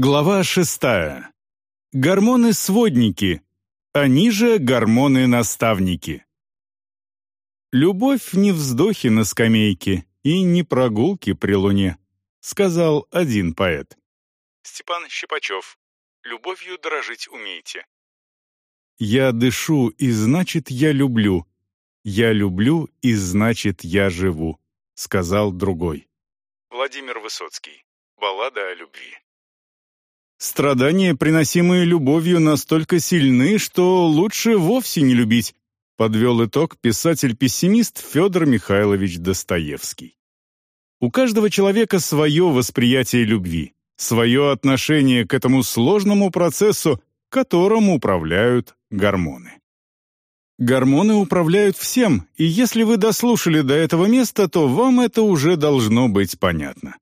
Глава шестая. Гормоны-сводники. Они же гормоны-наставники. «Любовь не вздохи на скамейке и не прогулки при луне», сказал один поэт. Степан Щипачев. Любовью дорожить умеете. «Я дышу, и значит, я люблю. Я люблю, и значит, я живу», сказал другой. Владимир Высоцкий. Баллада о любви. Страдания, приносимые любовью, настолько сильны, что лучше вовсе не любить, подвел итог писатель-пессимист Федор Михайлович Достоевский. У каждого человека свое восприятие любви, свое отношение к этому сложному процессу, которым управляют гормоны. Гормоны управляют всем, и если вы дослушали до этого места, то вам это уже должно быть понятно.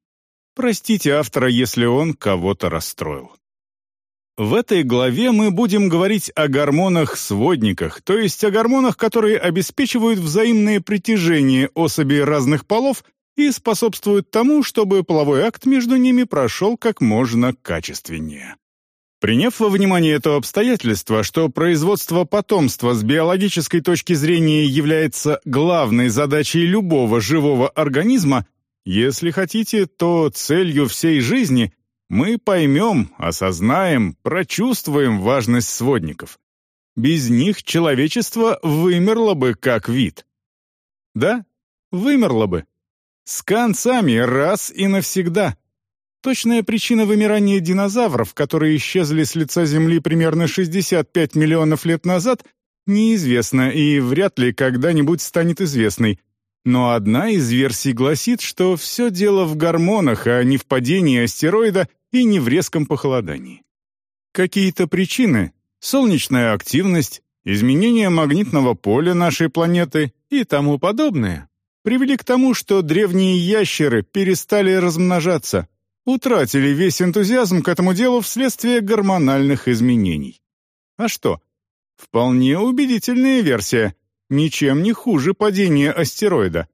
Простите автора, если он кого-то расстроил. В этой главе мы будем говорить о гормонах-сводниках, то есть о гормонах, которые обеспечивают взаимное притяжение особей разных полов и способствуют тому, чтобы половой акт между ними прошел как можно качественнее. Приняв во внимание это обстоятельство, что производство потомства с биологической точки зрения является главной задачей любого живого организма, если хотите, то целью всей жизни мы поймем, осознаем, прочувствуем важность сводников. Без них человечество вымерло бы как вид. Да, вымерло бы. С концами раз и навсегда. Точная причина вымирания динозавров, которые исчезли с лица Земли примерно 65 миллионов лет назад, неизвестна и вряд ли когда-нибудь станет известной, но одна из версий гласит, что все дело в гормонах, а не в падении астероида и не в резком похолодании. Какие-то причины — солнечная активность, изменение магнитного поля нашей планеты и тому подобное — привели к тому, что древние ящеры перестали размножаться, утратили весь энтузиазм к этому делу вследствие гормональных изменений. А что? Вполне убедительная версия — ничем не хуже падения астероида.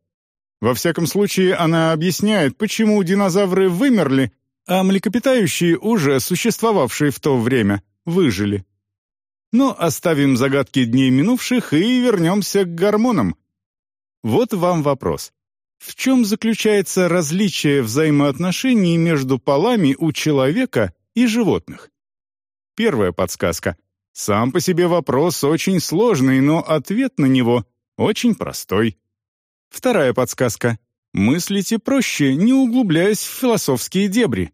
Во всяком случае, она объясняет, почему динозавры вымерли, а млекопитающие, уже существовавшие в то время, выжили. Но оставим загадки дней минувших и вернемся к гормонам. Вот вам вопрос. В чем заключается различие взаимоотношений между полами у человека и животных? Первая подсказка. Сам по себе вопрос очень сложный, но ответ на него очень простой. Вторая подсказка. Мыслите проще, не углубляясь в философские дебри.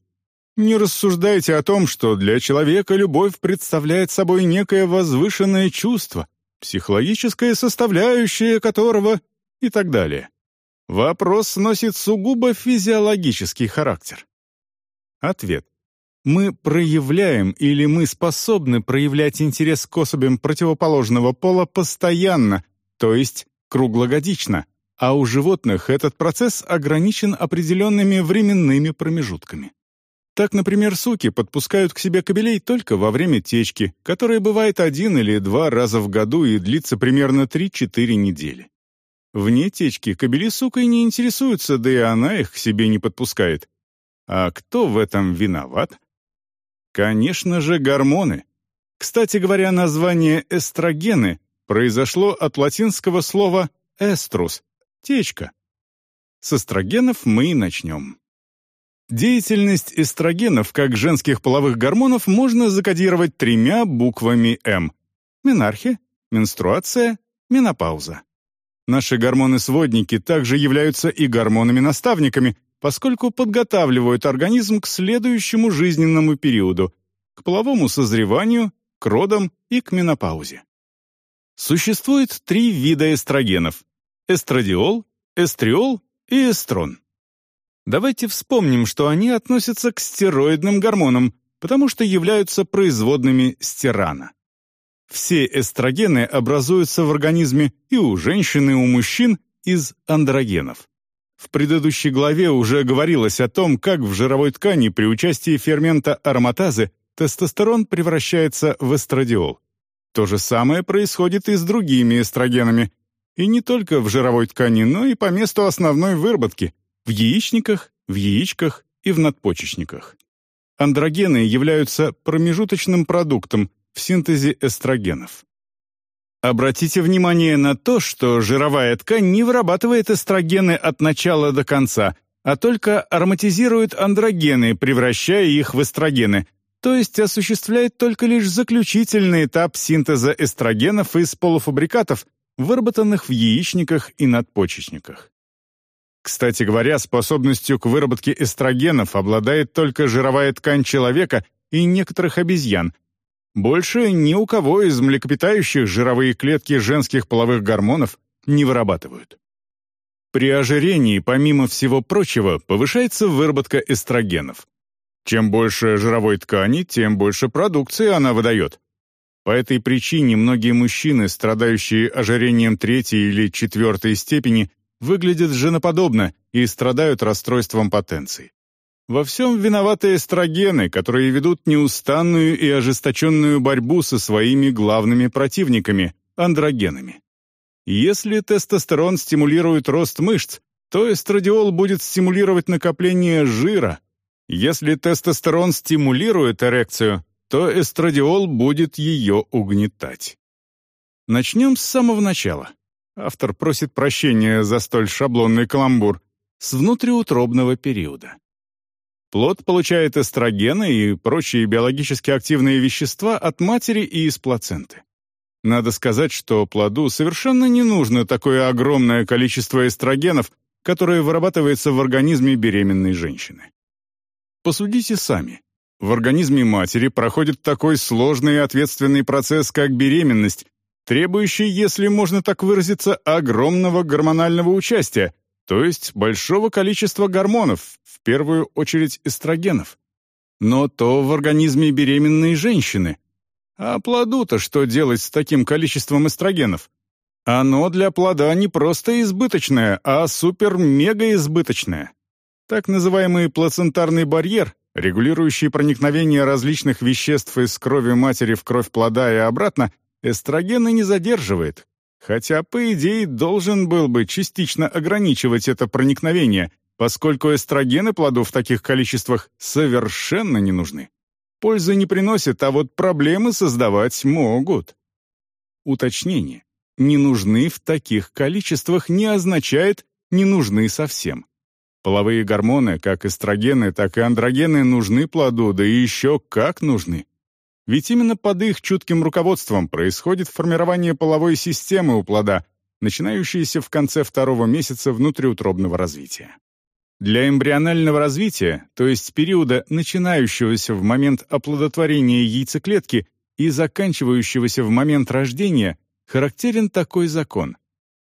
Не рассуждайте о том, что для человека любовь представляет собой некое возвышенное чувство, психологическая составляющая которого и так далее. Вопрос носит сугубо физиологический характер. Ответ мы проявляем или мы способны проявлять интерес к особям противоположного пола постоянно, то есть круглогодично, а у животных этот процесс ограничен определенными временными промежутками. Так, например, суки подпускают к себе кобелей только во время течки, которая бывает один или два раза в году и длится примерно 3-4 недели. Вне течки кобели сукой не интересуются, да и она их к себе не подпускает. А кто в этом виноват? Конечно же, гормоны. Кстати говоря, название эстрогены произошло от латинского слова «эструс» — «течка». С эстрогенов мы и начнем. Деятельность эстрогенов, как женских половых гормонов, можно закодировать тремя буквами «М» — менархия, менструация, менопауза. Наши гормоны-сводники также являются и гормонами-наставниками, поскольку подготавливают организм к следующему жизненному периоду, к половому созреванию, к родам и к менопаузе. Существует три вида эстрогенов – эстрадиол, эстриол и эстрон. Давайте вспомним, что они относятся к стероидным гормонам, потому что являются производными стирана. Все эстрогены образуются в организме и у женщин, и у мужчин из андрогенов. В предыдущей главе уже говорилось о том, как в жировой ткани при участии фермента ароматазы тестостерон превращается в эстрадиол. То же самое происходит и с другими эстрогенами. И не только в жировой ткани, но и по месту основной выработки – в яичниках, в яичках и в надпочечниках. Андрогены являются промежуточным продуктом в синтезе эстрогенов. Обратите внимание на то, что жировая ткань не вырабатывает эстрогены от начала до конца, а только ароматизирует андрогены, превращая их в эстрогены, то есть осуществляет только лишь заключительный этап синтеза эстрогенов из полуфабрикатов, выработанных в яичниках и надпочечниках. Кстати говоря, способностью к выработке эстрогенов обладает только жировая ткань человека и некоторых обезьян, больше ни у кого из млекопитающих жировые клетки женских половых гормонов не вырабатывают. При ожирении, помимо всего прочего, повышается выработка эстрогенов. Чем больше жировой ткани, тем больше продукции она выдает. По этой причине многие мужчины, страдающие ожирением третьей или четвертой степени, выглядят женоподобно и страдают расстройством потенции. Во всем виноваты эстрогены, которые ведут неустанную и ожесточенную борьбу со своими главными противниками – андрогенами. Если тестостерон стимулирует рост мышц, то эстрадиол будет стимулировать накопление жира. Если тестостерон стимулирует эрекцию, то эстрадиол будет ее угнетать. Начнем с самого начала. Автор просит прощения за столь шаблонный каламбур с внутриутробного периода. Плод получает эстрогены и прочие биологически активные вещества от матери и из плаценты. Надо сказать, что плоду совершенно не нужно такое огромное количество эстрогенов, которое вырабатывается в организме беременной женщины. Посудите сами. В организме матери проходит такой сложный и ответственный процесс, как беременность, требующий, если можно так выразиться, огромного гормонального участия, то есть большого количества гормонов, в первую очередь эстрогенов. Но то в организме беременной женщины. А плоду-то что делать с таким количеством эстрогенов? Оно для плода не просто избыточное, а супер-мега-избыточное. Так называемый плацентарный барьер, регулирующий проникновение различных веществ из крови матери в кровь плода и обратно, эстрогены не задерживает, Хотя, по идее, должен был бы частично ограничивать это проникновение, поскольку эстрогены плоду в таких количествах совершенно не нужны. Пользы не приносят, а вот проблемы создавать могут. Уточнение. «Не нужны в таких количествах» не означает «не нужны совсем». Половые гормоны, как эстрогены, так и андрогены, нужны плоду, да и еще как нужны. Ведь именно под их чутким руководством происходит формирование половой системы у плода, начинающееся в конце второго месяца внутриутробного развития. Для эмбрионального развития, то есть периода, начинающегося в момент оплодотворения яйцеклетки и заканчивающегося в момент рождения, характерен такой закон.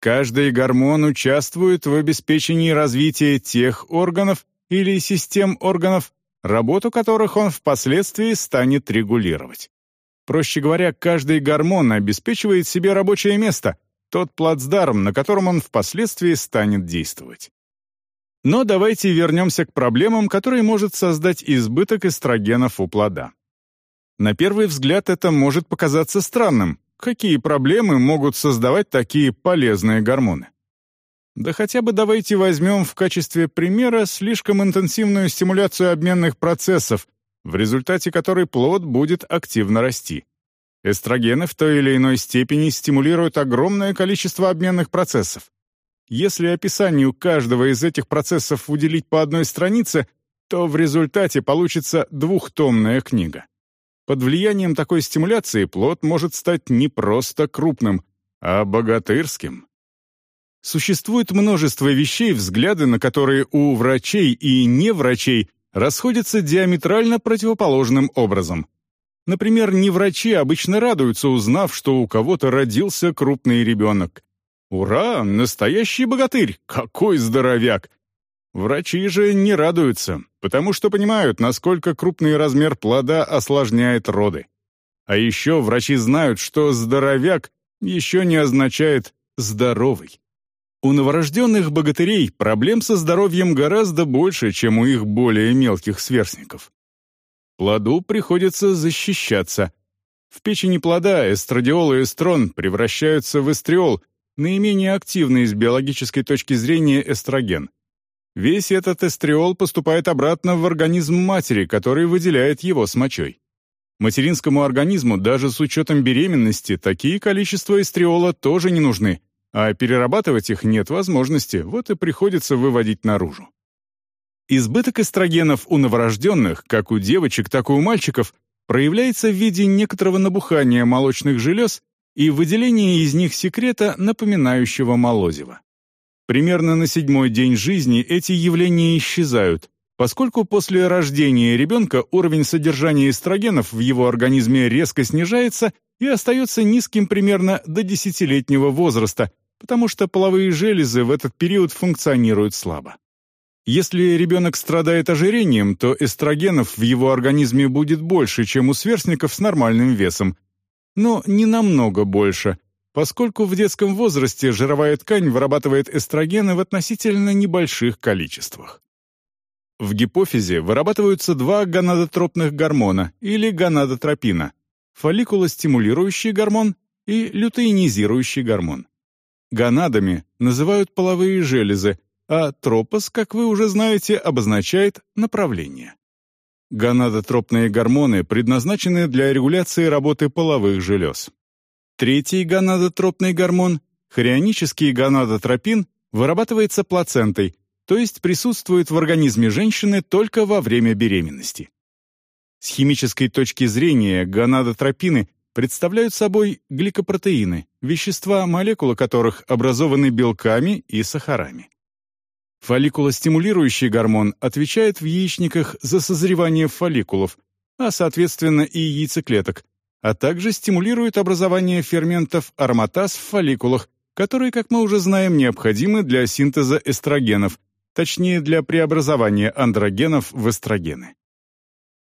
Каждый гормон участвует в обеспечении развития тех органов или систем органов, работу которых он впоследствии станет регулировать. Проще говоря, каждый гормон обеспечивает себе рабочее место, тот плацдарм, на котором он впоследствии станет действовать. Но давайте вернемся к проблемам, которые может создать избыток эстрогенов у плода. На первый взгляд это может показаться странным. Какие проблемы могут создавать такие полезные гормоны? Да хотя бы давайте возьмем в качестве примера слишком интенсивную стимуляцию обменных процессов, в результате которой плод будет активно расти. Эстрогены в той или иной степени стимулируют огромное количество обменных процессов. Если описанию каждого из этих процессов уделить по одной странице, то в результате получится двухтомная книга. Под влиянием такой стимуляции плод может стать не просто крупным, а богатырским. Существует множество вещей, взгляды на которые у врачей и неврачей расходятся диаметрально противоположным образом. Например, неврачи обычно радуются, узнав, что у кого-то родился крупный ребенок. «Ура! Настоящий богатырь! Какой здоровяк!» Врачи же не радуются, потому что понимают, насколько крупный размер плода осложняет роды. А еще врачи знают, что «здоровяк» еще не означает «здоровый». У новорожденных богатырей проблем со здоровьем гораздо больше, чем у их более мелких сверстников. Плоду приходится защищаться. В печени плода эстрадиол и эстрон превращаются в эстриол, наименее активный с биологической точки зрения эстроген. Весь этот эстриол поступает обратно в организм матери, который выделяет его с мочой. Материнскому организму даже с учетом беременности такие количества эстриола тоже не нужны, а перерабатывать их нет возможности, вот и приходится выводить наружу. Избыток эстрогенов у новорожденных, как у девочек, так и у мальчиков, проявляется в виде некоторого набухания молочных желез и выделения из них секрета, напоминающего молозиво. Примерно на седьмой день жизни эти явления исчезают, поскольку после рождения ребенка уровень содержания эстрогенов в его организме резко снижается и остается низким примерно до десятилетнего возраста, потому что половые железы в этот период функционируют слабо. Если ребенок страдает ожирением, то эстрогенов в его организме будет больше, чем у сверстников с нормальным весом, но не намного больше, поскольку в детском возрасте жировая ткань вырабатывает эстрогены в относительно небольших количествах. В гипофизе вырабатываются два гонадотропных гормона или гонадотропина – фолликулостимулирующий гормон и лютеинизирующий гормон. Гонадами называют половые железы, а тропос, как вы уже знаете, обозначает направление. Гонадотропные гормоны предназначены для регуляции работы половых желез. Третий гонадотропный гормон, хорионический гонадотропин, вырабатывается плацентой, то есть присутствует в организме женщины только во время беременности. С химической точки зрения гонадотропины представляют собой гликопротеины, вещества, молекулы которых образованы белками и сахарами. Фолликулостимулирующий гормон отвечает в яичниках за созревание фолликулов, а соответственно и яйцеклеток, а также стимулирует образование ферментов ароматаз в фолликулах, которые, как мы уже знаем, необходимы для синтеза эстрогенов, точнее для преобразования андрогенов в эстрогены.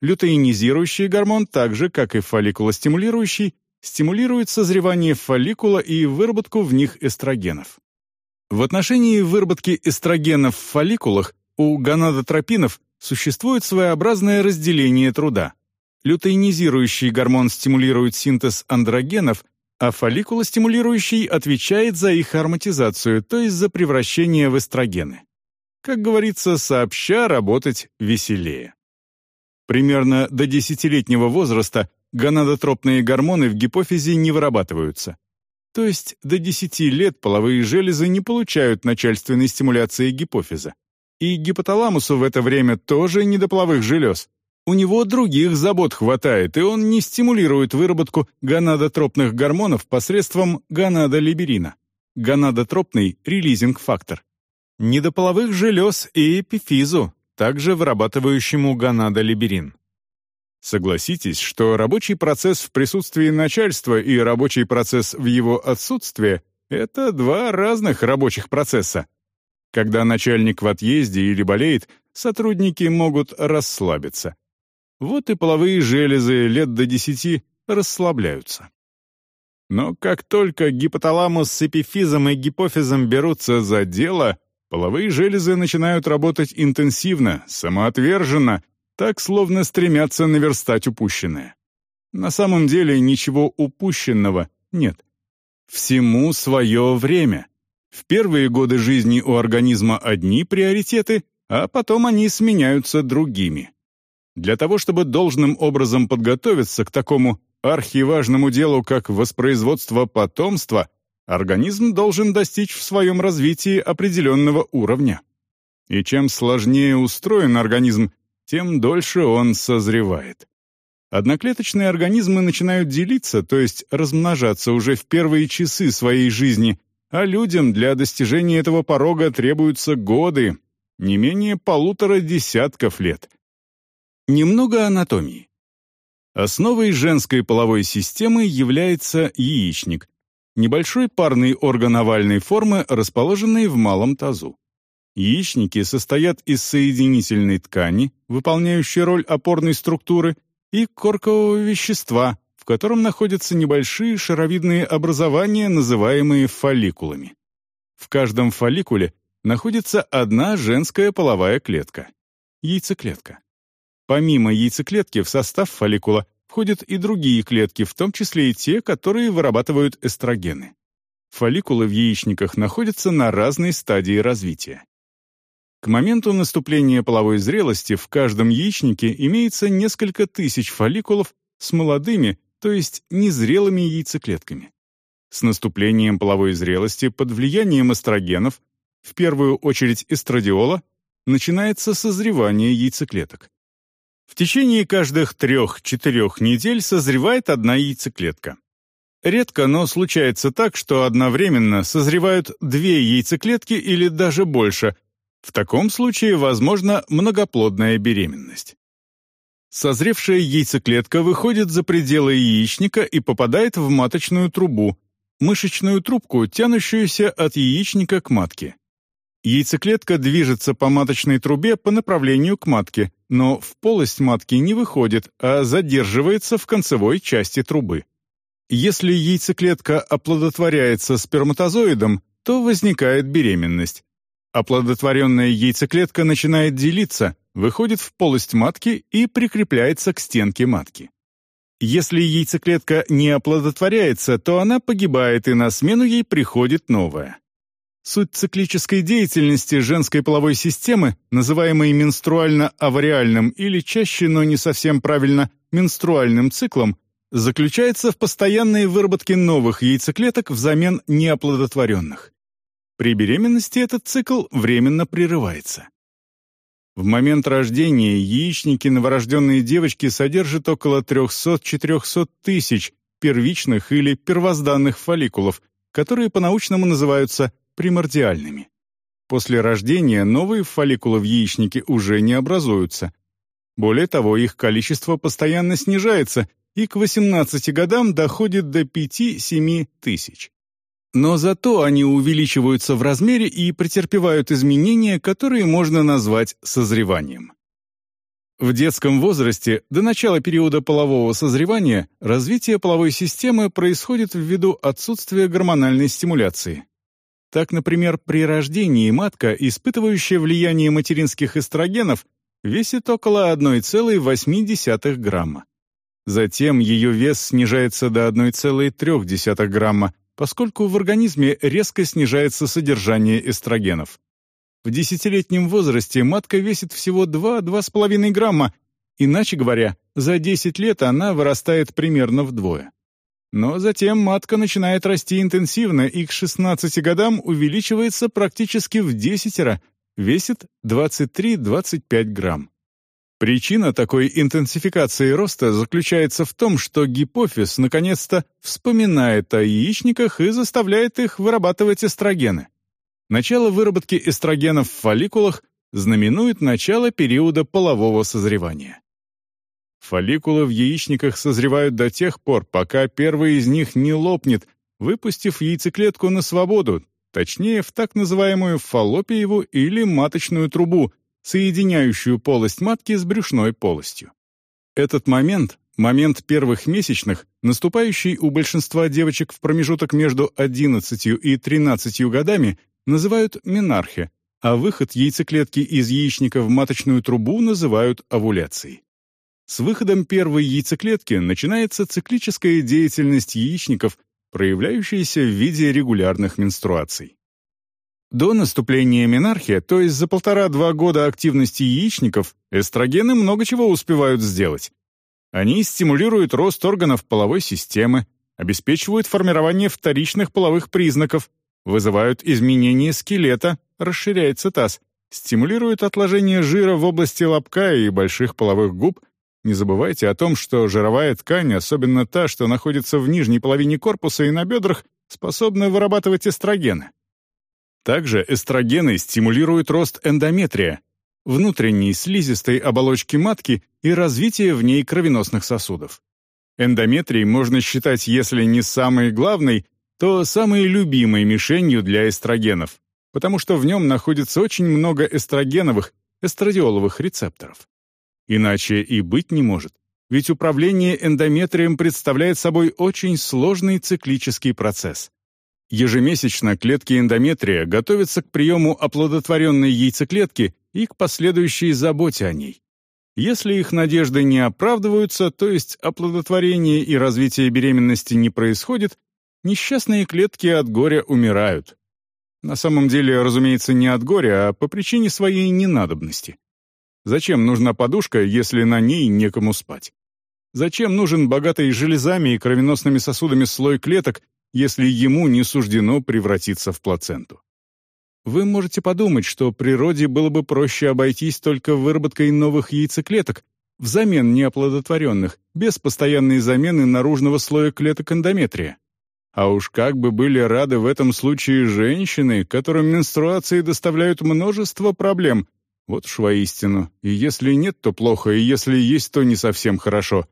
Лютеинизирующий гормон, так же, как и фолликулостимулирующий, стимулирует созревание фолликула и выработку в них эстрогенов. В отношении выработки эстрогенов в фолликулах у гонадотропинов существует своеобразное разделение труда. Лютеинизирующий гормон стимулирует синтез андрогенов, а фолликулостимулирующий отвечает за их ароматизацию, то есть за превращение в эстрогены. Как говорится, сообща работать веселее. Примерно до десятилетнего возраста гонадотропные гормоны в гипофизе не вырабатываются. То есть до 10 лет половые железы не получают начальственной стимуляции гипофиза. И гипоталамусу в это время тоже не до половых желез, у него других забот хватает, и он не стимулирует выработку гонадотропных гормонов посредством гонадолиберина, гонадотропный релизинг-фактор. Недополовых желез и эпифизу, также вырабатывающему гонадолиберин. Согласитесь, что рабочий процесс в присутствии начальства и рабочий процесс в его отсутствии — это два разных рабочих процесса. Когда начальник в отъезде или болеет, сотрудники могут расслабиться. Вот и половые железы лет до десяти расслабляются. Но как только гипоталамус с эпифизом и гипофизом берутся за дело, половые железы начинают работать интенсивно, самоотверженно, так словно стремятся наверстать упущенное. На самом деле ничего упущенного нет. Всему свое время. В первые годы жизни у организма одни приоритеты, а потом они сменяются другими. Для того, чтобы должным образом подготовиться к такому архиважному делу, как воспроизводство потомства, организм должен достичь в своем развитии определенного уровня. И чем сложнее устроен организм, тем дольше он созревает. Одноклеточные организмы начинают делиться, то есть размножаться уже в первые часы своей жизни, а людям для достижения этого порога требуются годы, не менее полутора десятков лет — Немного анатомии. Основой женской половой системы является яичник, небольшой парный орган овальной формы, расположенный в малом тазу. Яичники состоят из соединительной ткани, выполняющей роль опорной структуры, и коркового вещества, в котором находятся небольшие шаровидные образования, называемые фолликулами. В каждом фолликуле находится одна женская половая клетка — яйцеклетка. Помимо яйцеклетки в состав фолликула входят и другие клетки, в том числе и те, которые вырабатывают эстрогены. Фолликулы в яичниках находятся на разной стадии развития. К моменту наступления половой зрелости в каждом яичнике имеется несколько тысяч фолликулов с молодыми, то есть незрелыми яйцеклетками. С наступлением половой зрелости под влиянием эстрогенов, в первую очередь эстрадиола, начинается созревание яйцеклеток. В течение каждых трех-четырех недель созревает одна яйцеклетка. Редко, но случается так, что одновременно созревают две яйцеклетки или даже больше. В таком случае возможна многоплодная беременность. Созревшая яйцеклетка выходит за пределы яичника и попадает в маточную трубу, мышечную трубку, тянущуюся от яичника к матке. Яйцеклетка движется по маточной трубе по направлению к матке, но в полость матки не выходит, а задерживается в концевой части трубы. Если яйцеклетка оплодотворяется сперматозоидом, то возникает беременность. Оплодотворенная яйцеклетка начинает делиться, выходит в полость матки и прикрепляется к стенке матки. Если яйцеклетка не оплодотворяется, то она погибает, и на смену ей приходит новая. Суть циклической деятельности женской половой системы, называемой менструально-авариальным или чаще, но не совсем правильно, менструальным циклом, заключается в постоянной выработке новых яйцеклеток взамен неоплодотворенных. При беременности этот цикл временно прерывается. В момент рождения яичники новорожденной девочки содержат около 300-400 тысяч первичных или первозданных фолликулов, которые по-научному называются примордиальными. После рождения новые фолликулы в яичнике уже не образуются. Более того, их количество постоянно снижается и к 18 годам доходит до 5-7 тысяч. Но зато они увеличиваются в размере и претерпевают изменения, которые можно назвать созреванием. В детском возрасте, до начала периода полового созревания, развитие половой системы происходит ввиду отсутствия гормональной стимуляции. Так, например, при рождении матка, испытывающая влияние материнских эстрогенов, весит около 1,8 грамма. Затем ее вес снижается до 1,3 грамма, поскольку в организме резко снижается содержание эстрогенов. В десятилетнем возрасте матка весит всего 2-2,5 грамма, иначе говоря, за 10 лет она вырастает примерно вдвое. Но затем матка начинает расти интенсивно и к 16 годам увеличивается практически в десятеро, весит 23-25 грамм. Причина такой интенсификации роста заключается в том, что гипофиз наконец-то вспоминает о яичниках и заставляет их вырабатывать эстрогены. Начало выработки эстрогенов в фолликулах знаменует начало периода полового созревания. Фолликулы в яичниках созревают до тех пор, пока первый из них не лопнет, выпустив яйцеклетку на свободу, точнее, в так называемую фаллопиеву или маточную трубу, соединяющую полость матки с брюшной полостью. Этот момент, момент первых месячных, наступающий у большинства девочек в промежуток между 11 и 13 годами, называют менархе, а выход яйцеклетки из яичника в маточную трубу называют овуляцией. С выходом первой яйцеклетки начинается циклическая деятельность яичников, проявляющаяся в виде регулярных менструаций. До наступления менархии, то есть за полтора-два года активности яичников, эстрогены много чего успевают сделать. Они стимулируют рост органов половой системы, обеспечивают формирование вторичных половых признаков, вызывают изменение скелета, расширяется таз, стимулируют отложение жира в области лобка и больших половых губ – не забывайте о том, что жировая ткань, особенно та, что находится в нижней половине корпуса и на бедрах, способна вырабатывать эстрогены. Также эстрогены стимулируют рост эндометрия, внутренней слизистой оболочки матки и развитие в ней кровеносных сосудов. Эндометрий можно считать, если не самой главной, то самой любимой мишенью для эстрогенов, потому что в нем находится очень много эстрогеновых, эстрадиоловых рецепторов. Иначе и быть не может. Ведь управление эндометрием представляет собой очень сложный циклический процесс. Ежемесячно клетки эндометрия готовятся к приему оплодотворенной яйцеклетки и к последующей заботе о ней. Если их надежды не оправдываются, то есть оплодотворение и развитие беременности не происходит, несчастные клетки от горя умирают. На самом деле, разумеется, не от горя, а по причине своей ненадобности. Зачем нужна подушка, если на ней некому спать? Зачем нужен богатый железами и кровеносными сосудами слой клеток, если ему не суждено превратиться в плаценту? Вы можете подумать, что природе было бы проще обойтись только выработкой новых яйцеклеток, взамен неоплодотворенных, без постоянной замены наружного слоя клеток эндометрия. А уж как бы были рады в этом случае женщины, которым менструации доставляют множество проблем. Вот уж воистину. И если нет, то плохо, и если есть, то не совсем хорошо.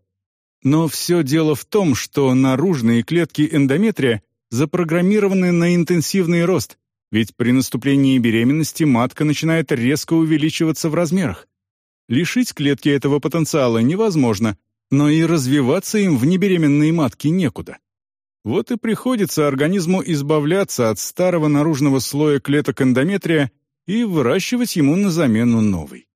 Но все дело в том, что наружные клетки эндометрия запрограммированы на интенсивный рост, ведь при наступлении беременности матка начинает резко увеличиваться в размерах. Лишить клетки этого потенциала невозможно, но и развиваться им в небеременной матке некуда. Вот и приходится организму избавляться от старого наружного слоя клеток эндометрия и выращивать ему на замену новый.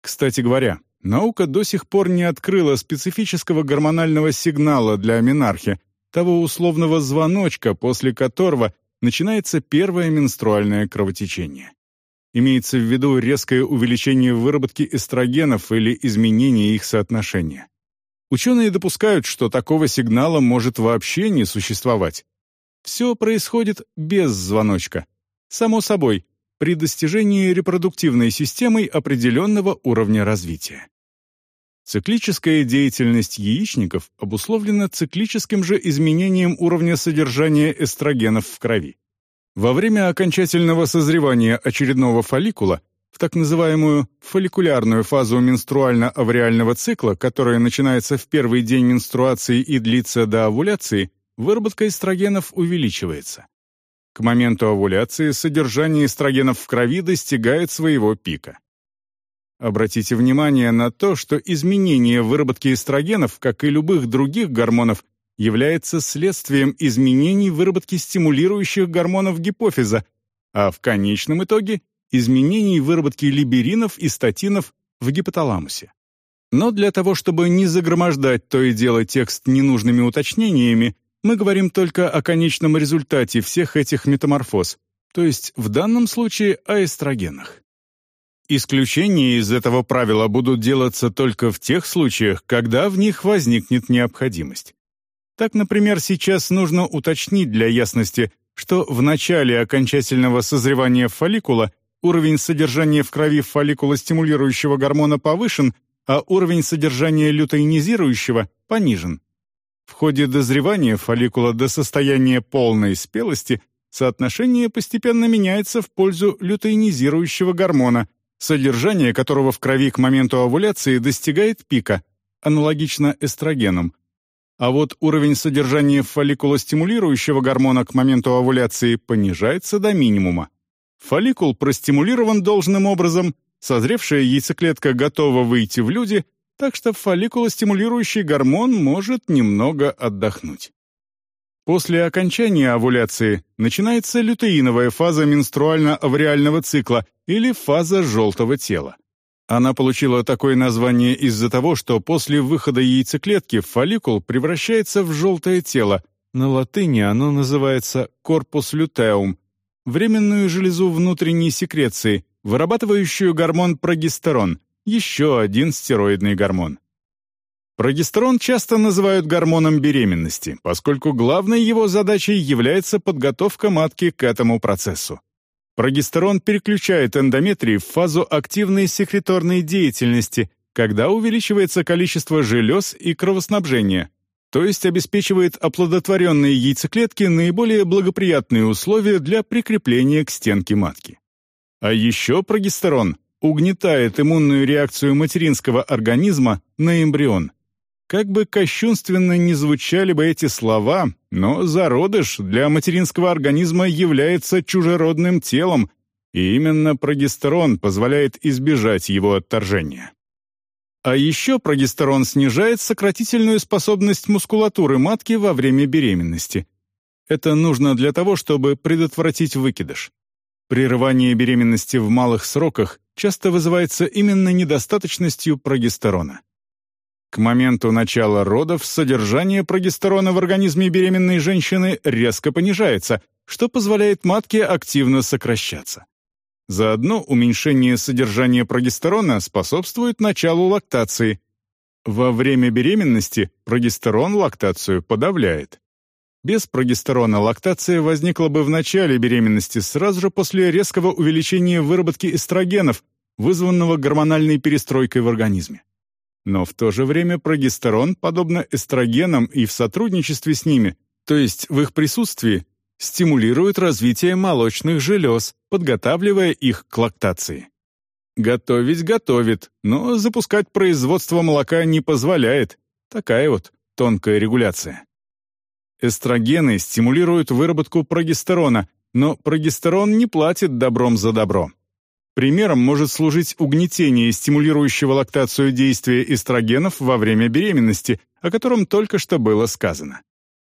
Кстати говоря, наука до сих пор не открыла специфического гормонального сигнала для менархи, того условного звоночка, после которого начинается первое менструальное кровотечение. Имеется в виду резкое увеличение выработки эстрогенов или изменение их соотношения. Ученые допускают, что такого сигнала может вообще не существовать. Все происходит без звоночка. Само собой, при достижении репродуктивной системой определенного уровня развития. Циклическая деятельность яичников обусловлена циклическим же изменением уровня содержания эстрогенов в крови. Во время окончательного созревания очередного фолликула в так называемую фолликулярную фазу менструально-авриального цикла, которая начинается в первый день менструации и длится до овуляции, выработка эстрогенов увеличивается. К моменту овуляции содержание эстрогенов в крови достигает своего пика. Обратите внимание на то, что изменение выработки эстрогенов, как и любых других гормонов, является следствием изменений выработки стимулирующих гормонов гипофиза, а в конечном итоге изменений выработки либеринов и статинов в гипоталамусе. Но для того, чтобы не загромождать то и дело текст ненужными уточнениями, мы говорим только о конечном результате всех этих метаморфоз, то есть в данном случае о эстрогенах. Исключения из этого правила будут делаться только в тех случаях, когда в них возникнет необходимость. Так, например, сейчас нужно уточнить для ясности, что в начале окончательного созревания фолликула уровень содержания в крови фолликулостимулирующего гормона повышен, а уровень содержания лютеинизирующего понижен. В ходе дозревания фолликула до состояния полной спелости соотношение постепенно меняется в пользу лютеинизирующего гормона, содержание которого в крови к моменту овуляции достигает пика, аналогично эстрогенам. А вот уровень содержания фолликулостимулирующего гормона к моменту овуляции понижается до минимума. Фолликул простимулирован должным образом, созревшая яйцеклетка готова выйти в люди, так что фолликулостимулирующий гормон может немного отдохнуть. После окончания овуляции начинается лютеиновая фаза менструально-авриального цикла или фаза желтого тела. Она получила такое название из-за того, что после выхода яйцеклетки фолликул превращается в желтое тело, на латыни оно называется корпус лютеум, временную железу внутренней секреции, вырабатывающую гормон прогестерон, еще один стероидный гормон. Прогестерон часто называют гормоном беременности, поскольку главной его задачей является подготовка матки к этому процессу. Прогестерон переключает эндометрий в фазу активной секреторной деятельности, когда увеличивается количество желез и кровоснабжения, то есть обеспечивает оплодотворенные яйцеклетки наиболее благоприятные условия для прикрепления к стенке матки. А еще прогестерон угнетает иммунную реакцию материнского организма на эмбрион – как бы кощунственно ни звучали бы эти слова, но зародыш для материнского организма является чужеродным телом, и именно прогестерон позволяет избежать его отторжения. А еще прогестерон снижает сократительную способность мускулатуры матки во время беременности. Это нужно для того, чтобы предотвратить выкидыш. Прерывание беременности в малых сроках часто вызывается именно недостаточностью прогестерона. К моменту начала родов содержание прогестерона в организме беременной женщины резко понижается, что позволяет матке активно сокращаться. Заодно уменьшение содержания прогестерона способствует началу лактации. Во время беременности прогестерон лактацию подавляет. Без прогестерона лактация возникла бы в начале беременности сразу же после резкого увеличения выработки эстрогенов, вызванного гормональной перестройкой в организме. Но в то же время прогестерон, подобно эстрогенам и в сотрудничестве с ними, то есть в их присутствии, стимулирует развитие молочных желез, подготавливая их к лактации. Готовить готовит, но запускать производство молока не позволяет. Такая вот тонкая регуляция. Эстрогены стимулируют выработку прогестерона, но прогестерон не платит добром за добро. Примером может служить угнетение стимулирующего лактацию действия эстрогенов во время беременности, о котором только что было сказано.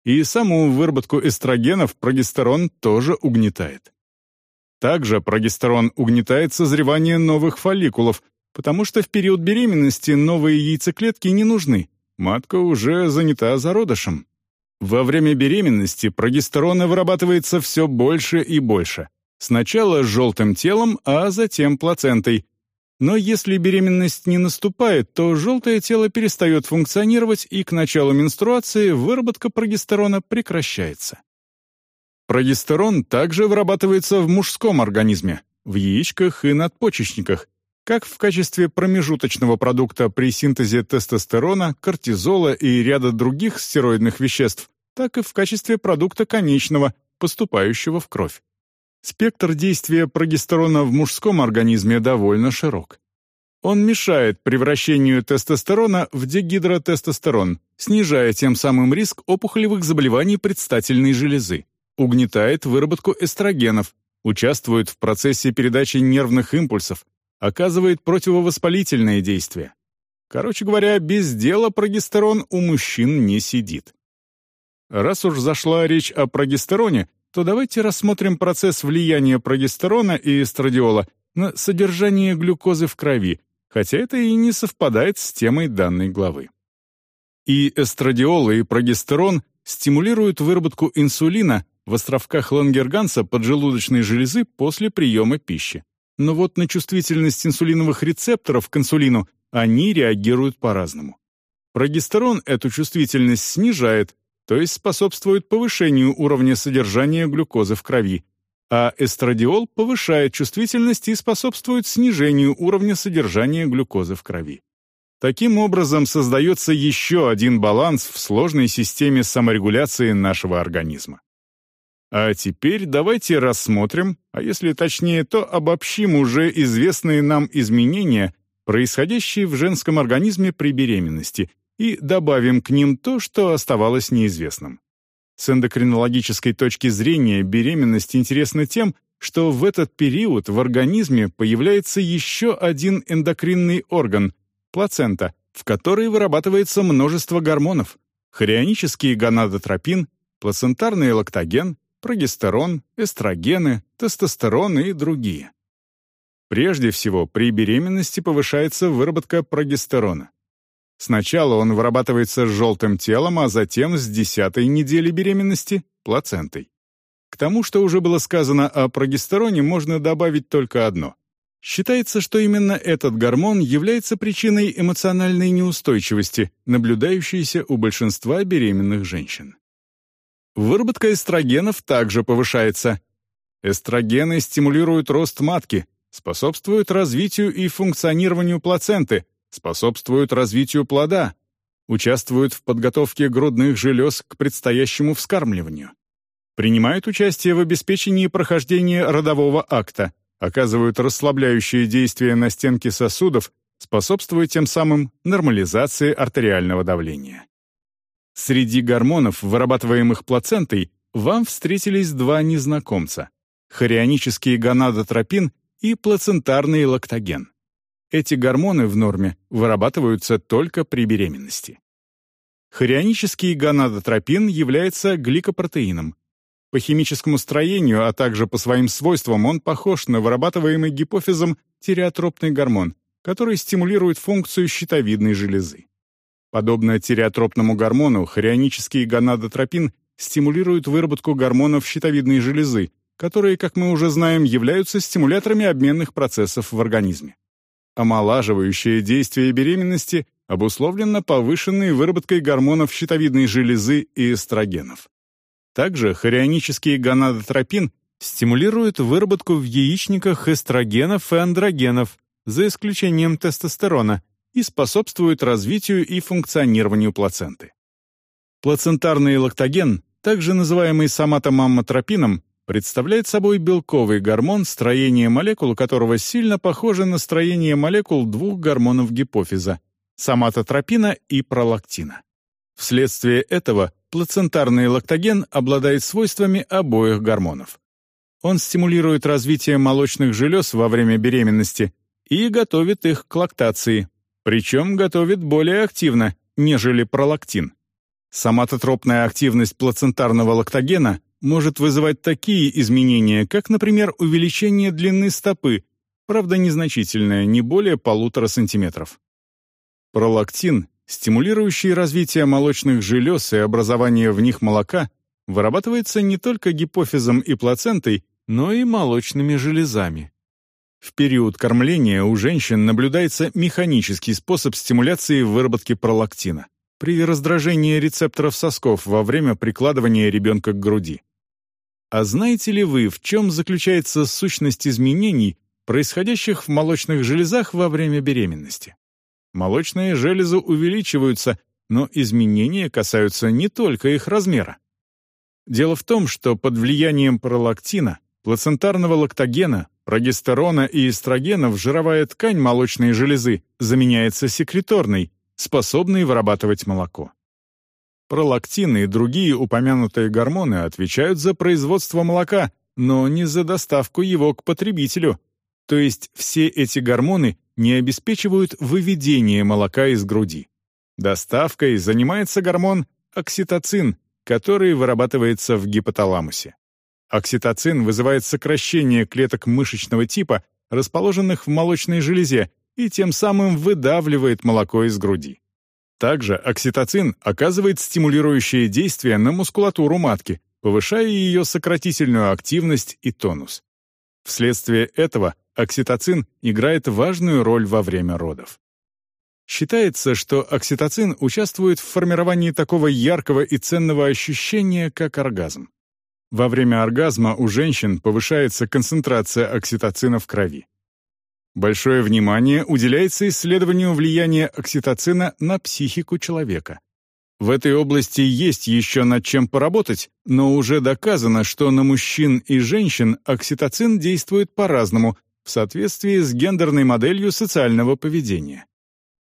И саму выработку эстрогенов прогестерон тоже угнетает. Также прогестерон угнетает созревание новых фолликулов, потому что в период беременности новые яйцеклетки не нужны, матка уже занята зародышем. Во время беременности прогестерона вырабатывается все больше и больше. Сначала желтым телом, а затем плацентой. Но если беременность не наступает, то желтое тело перестает функционировать, и к началу менструации выработка прогестерона прекращается. Прогестерон также вырабатывается в мужском организме, в яичках и надпочечниках, как в качестве промежуточного продукта при синтезе тестостерона, кортизола и ряда других стероидных веществ, так и в качестве продукта конечного, поступающего в кровь. Спектр действия прогестерона в мужском организме довольно широк. Он мешает превращению тестостерона в дегидротестостерон, снижая тем самым риск опухолевых заболеваний предстательной железы, угнетает выработку эстрогенов, участвует в процессе передачи нервных импульсов, оказывает противовоспалительное действие. Короче говоря, без дела прогестерон у мужчин не сидит. Раз уж зашла речь о прогестероне, то давайте рассмотрим процесс влияния прогестерона и эстрадиола на содержание глюкозы в крови, хотя это и не совпадает с темой данной главы. И эстрадиол, и прогестерон стимулируют выработку инсулина в островках Лангерганса поджелудочной железы после приема пищи. Но вот на чувствительность инсулиновых рецепторов к инсулину они реагируют по-разному. Прогестерон эту чувствительность снижает, то есть способствует повышению уровня содержания глюкозы в крови, а эстрадиол повышает чувствительность и способствует снижению уровня содержания глюкозы в крови. Таким образом, создается еще один баланс в сложной системе саморегуляции нашего организма. А теперь давайте рассмотрим, а если точнее, то обобщим уже известные нам изменения, происходящие в женском организме при беременности, и добавим к ним то, что оставалось неизвестным. С эндокринологической точки зрения беременность интересна тем, что в этот период в организме появляется еще один эндокринный орган – плацента, в которой вырабатывается множество гормонов – хорионический гонадотропин, плацентарный лактоген, прогестерон, эстрогены, тестостерон и другие. Прежде всего, при беременности повышается выработка прогестерона. Сначала он вырабатывается с желтым телом, а затем с десятой недели беременности – плацентой. К тому, что уже было сказано о прогестероне, можно добавить только одно. Считается, что именно этот гормон является причиной эмоциональной неустойчивости, наблюдающейся у большинства беременных женщин. Выработка эстрогенов также повышается. Эстрогены стимулируют рост матки, способствуют развитию и функционированию плаценты, способствуют развитию плода, участвуют в подготовке грудных желез к предстоящему вскармливанию, принимают участие в обеспечении прохождения родового акта, оказывают расслабляющие действия на стенки сосудов, способствуя тем самым нормализации артериального давления. Среди гормонов, вырабатываемых плацентой, вам встретились два незнакомца – хорионический гонадотропин и плацентарный лактоген. Эти гормоны в норме вырабатываются только при беременности. Хорионический гонадотропин является гликопротеином. По химическому строению, а также по своим свойствам он похож на вырабатываемый гипофизом тиреотропный гормон, который стимулирует функцию щитовидной железы. Подобно тиреотропному гормону, хорионический гонадотропин стимулирует выработку гормонов щитовидной железы, которые, как мы уже знаем, являются стимуляторами обменных процессов в организме. Омолаживающее действие беременности обусловлено повышенной выработкой гормонов щитовидной железы и эстрогенов. Также хорионический гонадотропин стимулирует выработку в яичниках эстрогенов и андрогенов, за исключением тестостерона, и способствует развитию и функционированию плаценты. Плацентарный лактоген, также называемый соматомаммотропином, представляет собой белковый гормон, строение молекул которого сильно похоже на строение молекул двух гормонов гипофиза – соматотропина и пролактина. Вследствие этого плацентарный лактоген обладает свойствами обоих гормонов. Он стимулирует развитие молочных желез во время беременности и готовит их к лактации, причем готовит более активно, нежели пролактин. Соматотропная активность плацентарного лактогена может вызывать такие изменения, как, например, увеличение длины стопы, правда незначительное, не более полутора сантиметров. Пролактин, стимулирующий развитие молочных желез и образование в них молока, вырабатывается не только гипофизом и плацентой, но и молочными железами. В период кормления у женщин наблюдается механический способ стимуляции выработки пролактина при раздражении рецепторов сосков во время прикладывания ребенка к груди. А знаете ли вы, в чем заключается сущность изменений, происходящих в молочных железах во время беременности? Молочные железы увеличиваются, но изменения касаются не только их размера. Дело в том, что под влиянием пролактина, плацентарного лактогена, прогестерона и эстрогенов жировая ткань молочной железы заменяется секреторной, способной вырабатывать молоко. Пролактин и другие упомянутые гормоны отвечают за производство молока, но не за доставку его к потребителю. То есть все эти гормоны не обеспечивают выведение молока из груди. Доставкой занимается гормон окситоцин, который вырабатывается в гипоталамусе. Окситоцин вызывает сокращение клеток мышечного типа, расположенных в молочной железе, и тем самым выдавливает молоко из груди. Также окситоцин оказывает стимулирующее действие на мускулатуру матки, повышая ее сократительную активность и тонус. Вследствие этого окситоцин играет важную роль во время родов. Считается, что окситоцин участвует в формировании такого яркого и ценного ощущения, как оргазм. Во время оргазма у женщин повышается концентрация окситоцина в крови. Большое внимание уделяется исследованию влияния окситоцина на психику человека. В этой области есть еще над чем поработать, но уже доказано, что на мужчин и женщин окситоцин действует по-разному в соответствии с гендерной моделью социального поведения.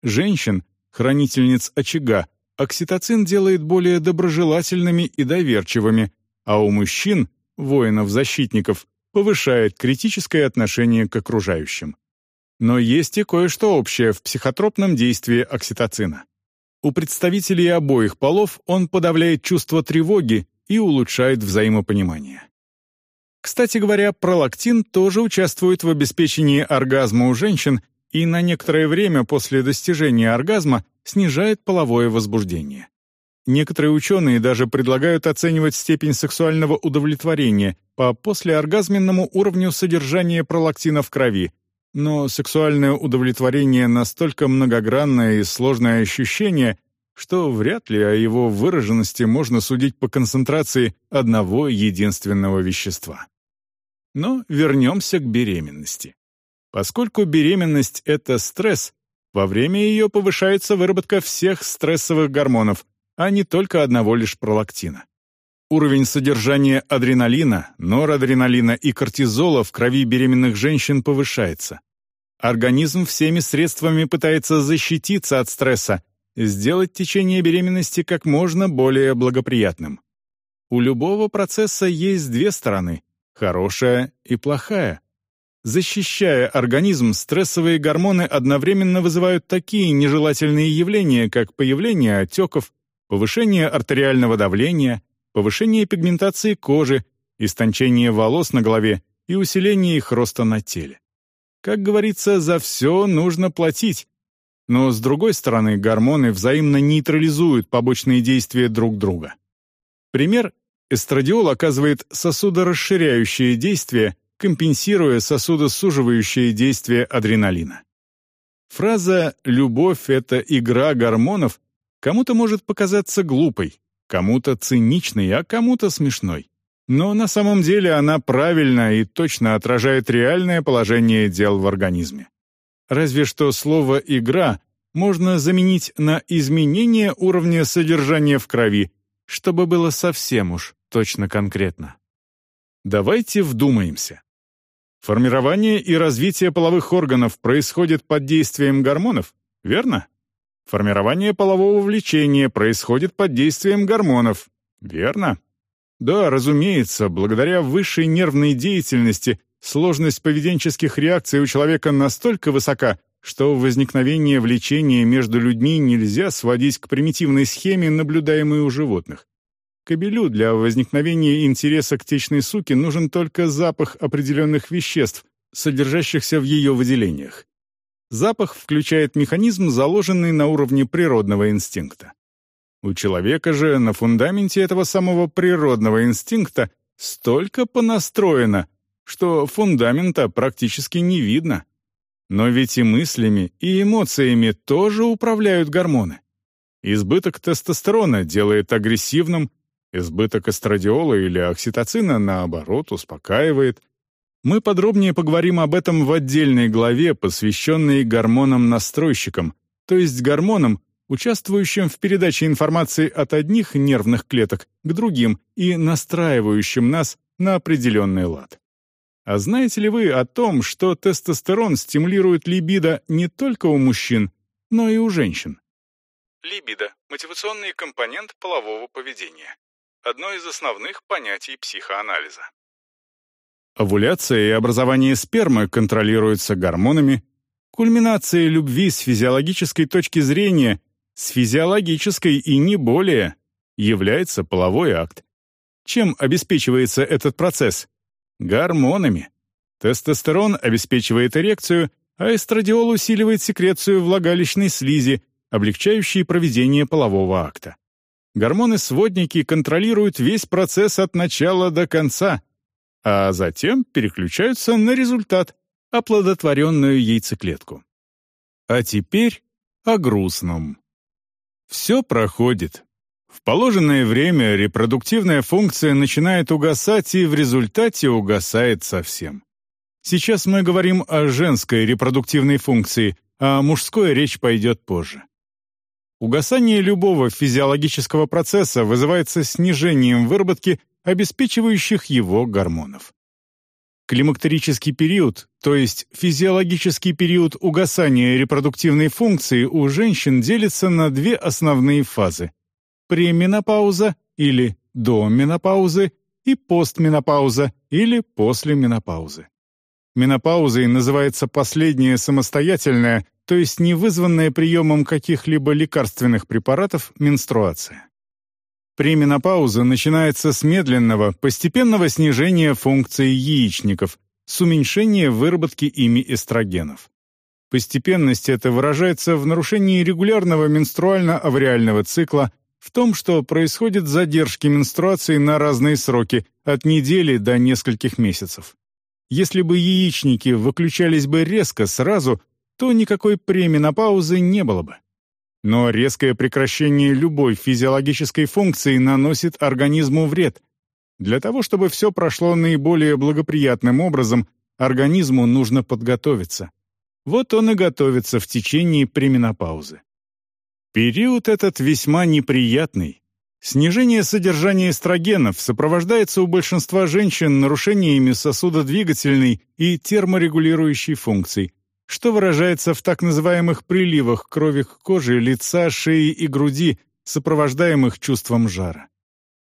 Женщин, хранительниц очага, окситоцин делает более доброжелательными и доверчивыми, а у мужчин, воинов-защитников, повышает критическое отношение к окружающим. Но есть и кое-что общее в психотропном действии окситоцина. У представителей обоих полов он подавляет чувство тревоги и улучшает взаимопонимание. Кстати говоря, пролактин тоже участвует в обеспечении оргазма у женщин и на некоторое время после достижения оргазма снижает половое возбуждение. Некоторые ученые даже предлагают оценивать степень сексуального удовлетворения по послеоргазменному уровню содержания пролактина в крови, но сексуальное удовлетворение настолько многогранное и сложное ощущение, что вряд ли о его выраженности можно судить по концентрации одного единственного вещества. Но вернемся к беременности. Поскольку беременность — это стресс, во время ее повышается выработка всех стрессовых гормонов, а не только одного лишь пролактина. Уровень содержания адреналина, норадреналина и кортизола в крови беременных женщин повышается. Организм всеми средствами пытается защититься от стресса, сделать течение беременности как можно более благоприятным. У любого процесса есть две стороны – хорошая и плохая. Защищая организм, стрессовые гормоны одновременно вызывают такие нежелательные явления, как появление отеков, повышение артериального давления, повышение пигментации кожи, истончение волос на голове и усиление их роста на теле. Как говорится, за все нужно платить. Но, с другой стороны, гормоны взаимно нейтрализуют побочные действия друг друга. Пример – эстрадиол оказывает сосудорасширяющее действие, компенсируя сосудосуживающее действие адреналина. Фраза «любовь — это игра гормонов» кому-то может показаться глупой, кому-то циничной, а кому-то смешной. Но на самом деле она правильно и точно отражает реальное положение дел в организме. Разве что слово «игра» можно заменить на изменение уровня содержания в крови, чтобы было совсем уж точно конкретно. Давайте вдумаемся. Формирование и развитие половых органов происходит под действием гормонов, верно? Формирование полового влечения происходит под действием гормонов, верно? Да, разумеется, благодаря высшей нервной деятельности сложность поведенческих реакций у человека настолько высока, что возникновение влечения между людьми нельзя сводить к примитивной схеме, наблюдаемой у животных. Кобелю для возникновения интереса к течной суке нужен только запах определенных веществ, содержащихся в ее выделениях. Запах включает механизм, заложенный на уровне природного инстинкта. У человека же на фундаменте этого самого природного инстинкта столько понастроено, что фундамента практически не видно. Но ведь и мыслями, и эмоциями тоже управляют гормоны. Избыток тестостерона делает агрессивным, Избыток эстрадиола или окситоцина, наоборот, успокаивает. Мы подробнее поговорим об этом в отдельной главе, посвященной гормонам-настройщикам, то есть гормонам, участвующим в передаче информации от одних нервных клеток к другим и настраивающим нас на определенный лад. А знаете ли вы о том, что тестостерон стимулирует либидо не только у мужчин, но и у женщин? Либидо – мотивационный компонент полового поведения одно из основных понятий психоанализа. Овуляция и образование спермы контролируются гормонами. Кульминация любви с физиологической точки зрения, с физиологической и не более, является половой акт. Чем обеспечивается этот процесс? Гормонами. Тестостерон обеспечивает эрекцию, а эстрадиол усиливает секрецию влагалищной слизи, облегчающей проведение полового акта. Гормоны-сводники контролируют весь процесс от начала до конца, а затем переключаются на результат — оплодотворенную яйцеклетку. А теперь о грустном. Все проходит. В положенное время репродуктивная функция начинает угасать и в результате угасает совсем. Сейчас мы говорим о женской репродуктивной функции, а мужской речь пойдет позже. Угасание любого физиологического процесса вызывается снижением выработки обеспечивающих его гормонов. Климактерический период, то есть физиологический период угасания репродуктивной функции у женщин делится на две основные фазы – пременопауза или до менопаузы и постменопауза или после менопаузы. Менопаузой называется последняя самостоятельная, то есть не вызванная приемом каких-либо лекарственных препаратов менструация. Пременопауза начинается с медленного, постепенного снижения функции яичников, с уменьшения выработки ими эстрогенов. Постепенность это выражается в нарушении регулярного менструально-авриального цикла, в том, что происходят задержки менструации на разные сроки, от недели до нескольких месяцев. Если бы яичники выключались бы резко сразу, то никакой пременопаузы не было бы. Но резкое прекращение любой физиологической функции наносит организму вред. Для того, чтобы все прошло наиболее благоприятным образом, организму нужно подготовиться. Вот он и готовится в течение пременопаузы. Период этот весьма неприятный, Снижение содержания эстрогенов сопровождается у большинства женщин нарушениями сосудодвигательной и терморегулирующей функций, что выражается в так называемых приливах крови к коже, лица, шеи и груди, сопровождаемых чувством жара.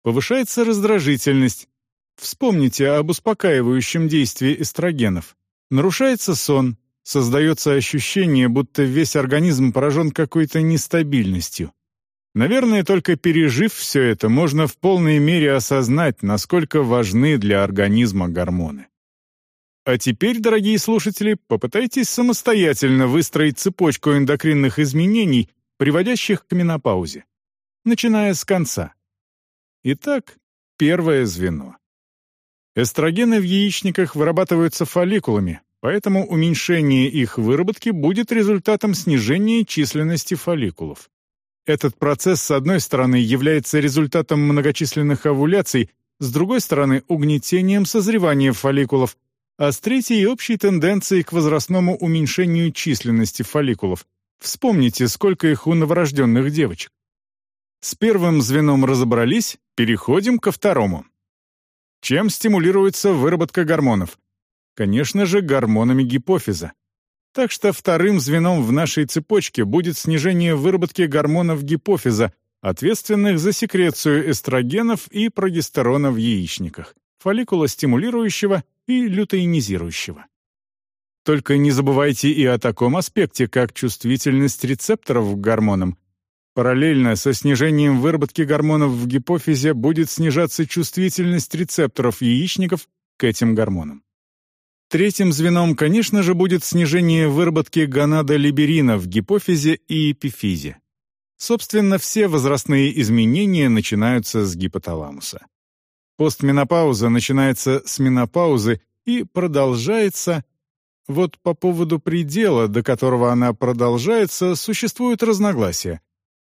Повышается раздражительность. Вспомните об успокаивающем действии эстрогенов. Нарушается сон, создается ощущение, будто весь организм поражен какой-то нестабильностью. Наверное, только пережив все это, можно в полной мере осознать, насколько важны для организма гормоны. А теперь, дорогие слушатели, попытайтесь самостоятельно выстроить цепочку эндокринных изменений, приводящих к менопаузе, начиная с конца. Итак, первое звено. Эстрогены в яичниках вырабатываются фолликулами, поэтому уменьшение их выработки будет результатом снижения численности фолликулов. Этот процесс, с одной стороны, является результатом многочисленных овуляций, с другой стороны, угнетением созревания фолликулов, а с третьей — общей тенденцией к возрастному уменьшению численности фолликулов. Вспомните, сколько их у новорожденных девочек. С первым звеном разобрались, переходим ко второму. Чем стимулируется выработка гормонов? Конечно же, гормонами гипофиза. Так что вторым звеном в нашей цепочке будет снижение выработки гормонов гипофиза, ответственных за секрецию эстрогенов и прогестерона в яичниках, фолликулостимулирующего и лютеинизирующего. Только не забывайте и о таком аспекте, как чувствительность рецепторов к гормонам. Параллельно со снижением выработки гормонов в гипофизе будет снижаться чувствительность рецепторов яичников к этим гормонам. Третьим звеном, конечно же, будет снижение выработки гонадолиберина в гипофизе и эпифизе. Собственно, все возрастные изменения начинаются с гипоталамуса. Постменопауза начинается с менопаузы и продолжается... Вот по поводу предела, до которого она продолжается, существуют разногласия.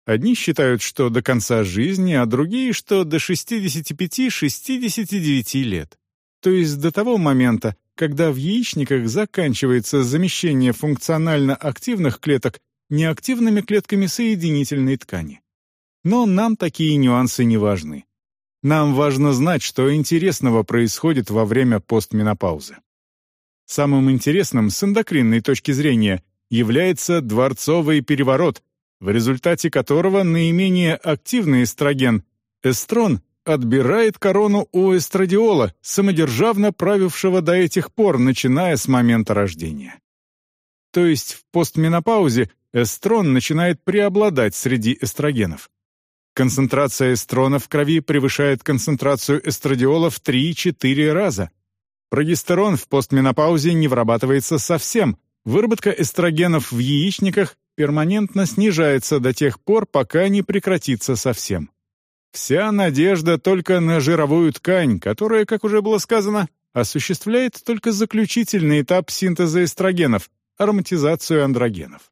Одни считают, что до конца жизни, а другие, что до 65-69 лет. То есть до того момента, когда в яичниках заканчивается замещение функционально активных клеток неактивными клетками соединительной ткани. Но нам такие нюансы не важны. Нам важно знать, что интересного происходит во время постменопаузы. Самым интересным с эндокринной точки зрения является дворцовый переворот, в результате которого наименее активный эстроген, эстрон, отбирает корону у эстрадиола, самодержавно правившего до этих пор, начиная с момента рождения. То есть в постменопаузе эстрон начинает преобладать среди эстрогенов. Концентрация эстрона в крови превышает концентрацию эстрадиола в 3-4 раза. Прогестерон в постменопаузе не вырабатывается совсем. Выработка эстрогенов в яичниках перманентно снижается до тех пор, пока не прекратится совсем. Вся надежда только на жировую ткань, которая, как уже было сказано, осуществляет только заключительный этап синтеза эстрогенов – ароматизацию андрогенов.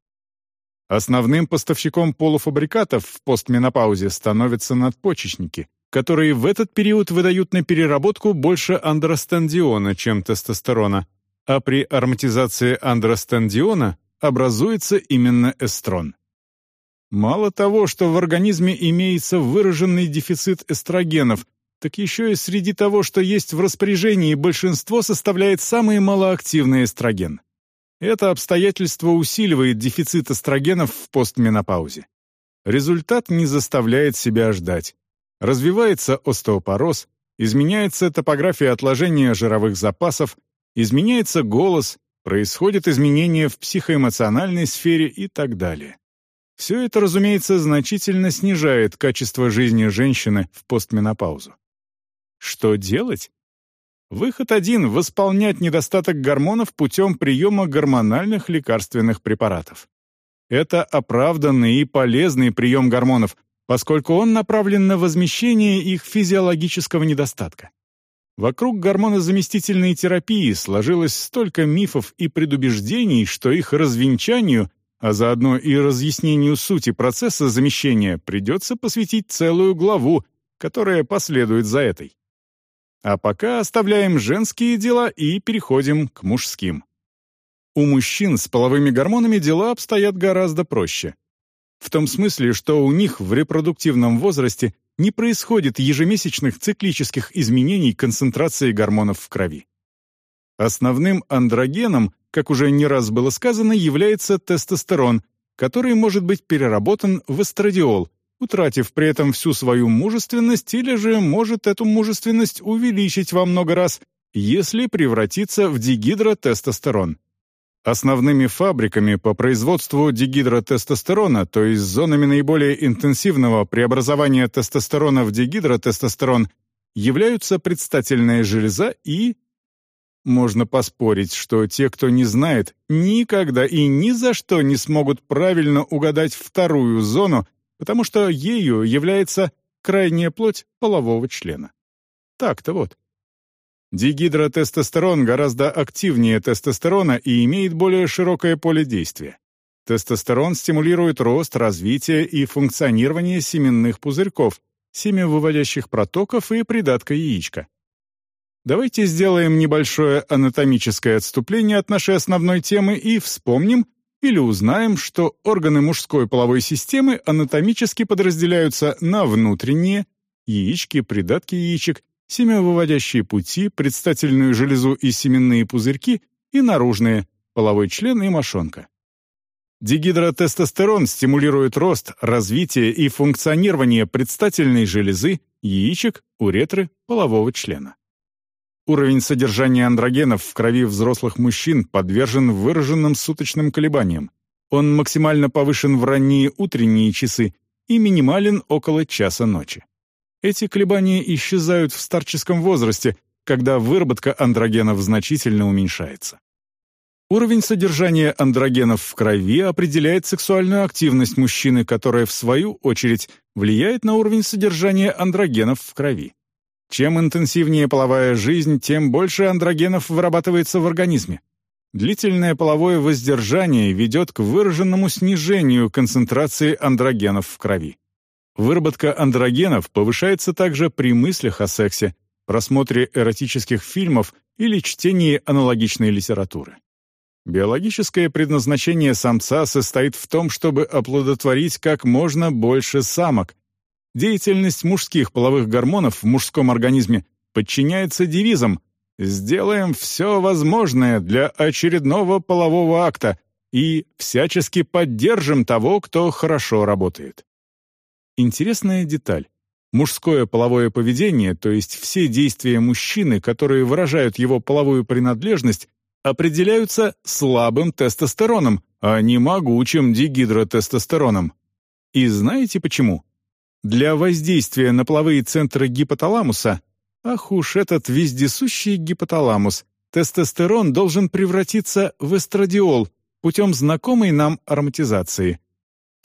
Основным поставщиком полуфабрикатов в постменопаузе становятся надпочечники, которые в этот период выдают на переработку больше андростендиона, чем тестостерона, а при ароматизации андростендиона образуется именно эстрон. Мало того, что в организме имеется выраженный дефицит эстрогенов, так еще и среди того, что есть в распоряжении, большинство составляет самый малоактивный эстроген. Это обстоятельство усиливает дефицит эстрогенов в постменопаузе. Результат не заставляет себя ждать. Развивается остеопороз, изменяется топография отложения жировых запасов, изменяется голос, происходят изменения в психоэмоциональной сфере и так далее. Все это, разумеется, значительно снижает качество жизни женщины в постменопаузу. Что делать? Выход один — восполнять недостаток гормонов путем приема гормональных лекарственных препаратов. Это оправданный и полезный прием гормонов, поскольку он направлен на возмещение их физиологического недостатка. Вокруг гормонозаместительной терапии сложилось столько мифов и предубеждений, что их развенчанию а заодно и разъяснению сути процесса замещения придется посвятить целую главу, которая последует за этой. А пока оставляем женские дела и переходим к мужским. У мужчин с половыми гормонами дела обстоят гораздо проще. В том смысле, что у них в репродуктивном возрасте не происходит ежемесячных циклических изменений концентрации гормонов в крови. Основным андрогеном как уже не раз было сказано, является тестостерон, который может быть переработан в эстрадиол, утратив при этом всю свою мужественность или же может эту мужественность увеличить во много раз, если превратиться в дигидротестостерон. Основными фабриками по производству дигидротестостерона, то есть зонами наиболее интенсивного преобразования тестостерона в дигидротестостерон, являются предстательная железа и Можно поспорить, что те, кто не знает, никогда и ни за что не смогут правильно угадать вторую зону, потому что ею является крайняя плоть полового члена. Так-то вот. Дигидротестостерон гораздо активнее тестостерона и имеет более широкое поле действия. Тестостерон стимулирует рост, развитие и функционирование семенных пузырьков, семявыводящих протоков и придатка яичка. Давайте сделаем небольшое анатомическое отступление от нашей основной темы и вспомним или узнаем, что органы мужской половой системы анатомически подразделяются на внутренние, яички, придатки яичек, семявыводящие пути, предстательную железу и семенные пузырьки, и наружные, половой член и мошонка. Дигидротестостерон стимулирует рост, развитие и функционирование предстательной железы, яичек, уретры, полового члена. Уровень содержания андрогенов в крови взрослых мужчин подвержен выраженным суточным колебаниям. Он максимально повышен в ранние утренние часы и минимален около часа ночи. Эти колебания исчезают в старческом возрасте, когда выработка андрогенов значительно уменьшается. Уровень содержания андрогенов в крови определяет сексуальную активность мужчины, которая, в свою очередь, влияет на уровень содержания андрогенов в крови. Чем интенсивнее половая жизнь, тем больше андрогенов вырабатывается в организме. Длительное половое воздержание ведет к выраженному снижению концентрации андрогенов в крови. Выработка андрогенов повышается также при мыслях о сексе, просмотре эротических фильмов или чтении аналогичной литературы. Биологическое предназначение самца состоит в том, чтобы оплодотворить как можно больше самок, Деятельность мужских половых гормонов в мужском организме подчиняется девизам «Сделаем все возможное для очередного полового акта» и «Всячески поддержим того, кто хорошо работает». Интересная деталь. Мужское половое поведение, то есть все действия мужчины, которые выражают его половую принадлежность, определяются слабым тестостероном, а не могучим дигидротестостероном. И знаете почему? Для воздействия на половые центры гипоталамуса, ах уж этот вездесущий гипоталамус, тестостерон должен превратиться в эстрадиол путем знакомой нам ароматизации.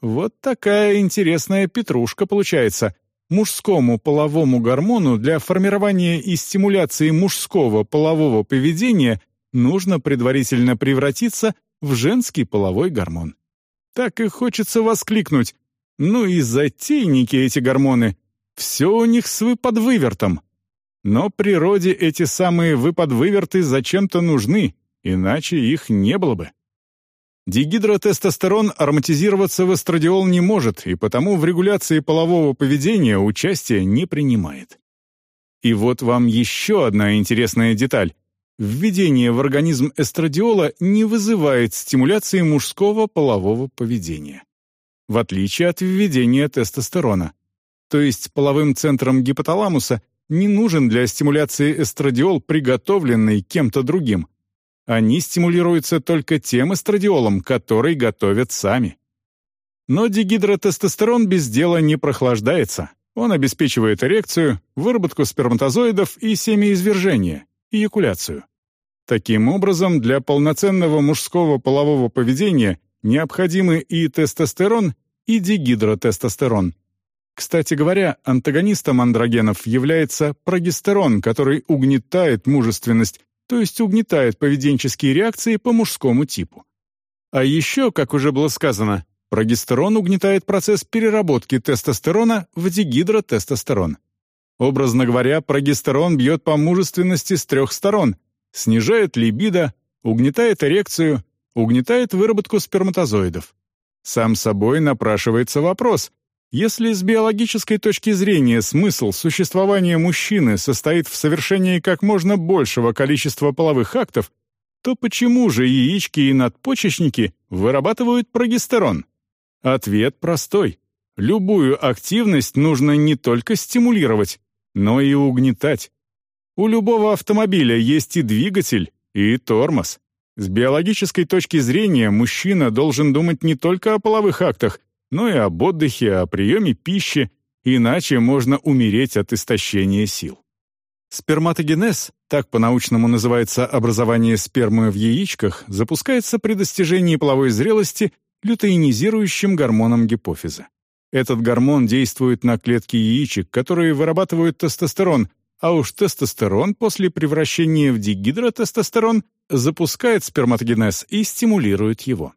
Вот такая интересная петрушка получается. Мужскому половому гормону для формирования и стимуляции мужского полового поведения нужно предварительно превратиться в женский половой гормон. Так и хочется воскликнуть ну и затейники эти гормоны. Все у них с выподвывертом. Но природе эти самые выподвыверты зачем-то нужны, иначе их не было бы. Дигидротестостерон ароматизироваться в эстрадиол не может, и потому в регуляции полового поведения участие не принимает. И вот вам еще одна интересная деталь. Введение в организм эстрадиола не вызывает стимуляции мужского полового поведения в отличие от введения тестостерона. То есть половым центрам гипоталамуса не нужен для стимуляции эстрадиол, приготовленный кем-то другим. Они стимулируются только тем эстрадиолом, который готовят сами. Но дигидротестостерон без дела не прохлаждается. Он обеспечивает эрекцию, выработку сперматозоидов и семяизвержение, эякуляцию. Таким образом, для полноценного мужского полового поведения необходимы и тестостерон, и дигидротестостерон. Кстати говоря, антагонистом андрогенов является прогестерон, который угнетает мужественность, то есть угнетает поведенческие реакции по мужскому типу. А еще, как уже было сказано, прогестерон угнетает процесс переработки тестостерона в дигидротестостерон. Образно говоря, прогестерон бьет по мужественности с трех сторон, снижает либидо, угнетает эрекцию, угнетает выработку сперматозоидов. Сам собой напрашивается вопрос, если с биологической точки зрения смысл существования мужчины состоит в совершении как можно большего количества половых актов, то почему же яички и надпочечники вырабатывают прогестерон? Ответ простой. Любую активность нужно не только стимулировать, но и угнетать. У любого автомобиля есть и двигатель, и тормоз. С биологической точки зрения мужчина должен думать не только о половых актах, но и об отдыхе, о приеме пищи, иначе можно умереть от истощения сил. Сперматогенез, так по-научному называется образование спермы в яичках, запускается при достижении половой зрелости лютеинизирующим гормоном гипофиза. Этот гормон действует на клетки яичек, которые вырабатывают тестостерон, а уж тестостерон после превращения в дигидротестостерон запускает сперматогенез и стимулирует его.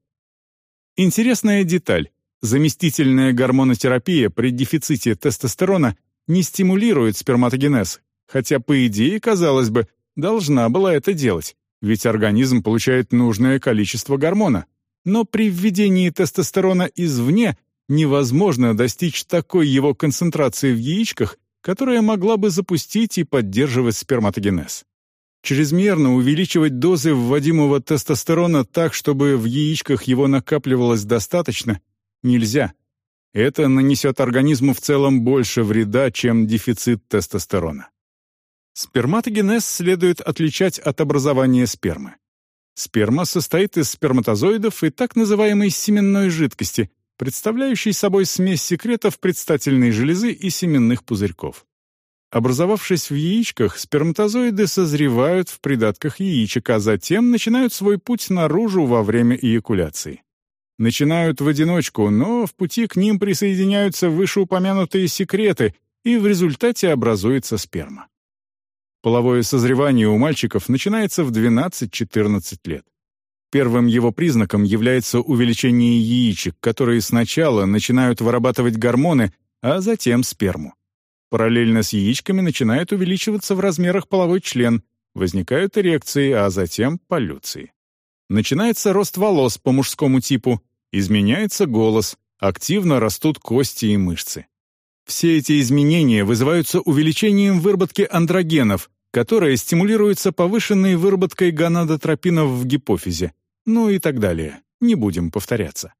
Интересная деталь. Заместительная гормонотерапия при дефиците тестостерона не стимулирует сперматогенез, хотя, по идее, казалось бы, должна была это делать, ведь организм получает нужное количество гормона. Но при введении тестостерона извне невозможно достичь такой его концентрации в яичках, которая могла бы запустить и поддерживать сперматогенез. Чрезмерно увеличивать дозы вводимого тестостерона так, чтобы в яичках его накапливалось достаточно, нельзя. Это нанесет организму в целом больше вреда, чем дефицит тестостерона. Сперматогенез следует отличать от образования спермы. Сперма состоит из сперматозоидов и так называемой семенной жидкости, представляющей собой смесь секретов предстательной железы и семенных пузырьков. Образовавшись в яичках, сперматозоиды созревают в придатках яичек, а затем начинают свой путь наружу во время эякуляции. Начинают в одиночку, но в пути к ним присоединяются вышеупомянутые секреты, и в результате образуется сперма. Половое созревание у мальчиков начинается в 12-14 лет. Первым его признаком является увеличение яичек, которые сначала начинают вырабатывать гормоны, а затем сперму. Параллельно с яичками начинает увеличиваться в размерах половой член, возникают эрекции, а затем полюции. Начинается рост волос по мужскому типу, изменяется голос, активно растут кости и мышцы. Все эти изменения вызываются увеличением выработки андрогенов, которая стимулируется повышенной выработкой гонадотропинов в гипофизе, ну и так далее. Не будем повторяться.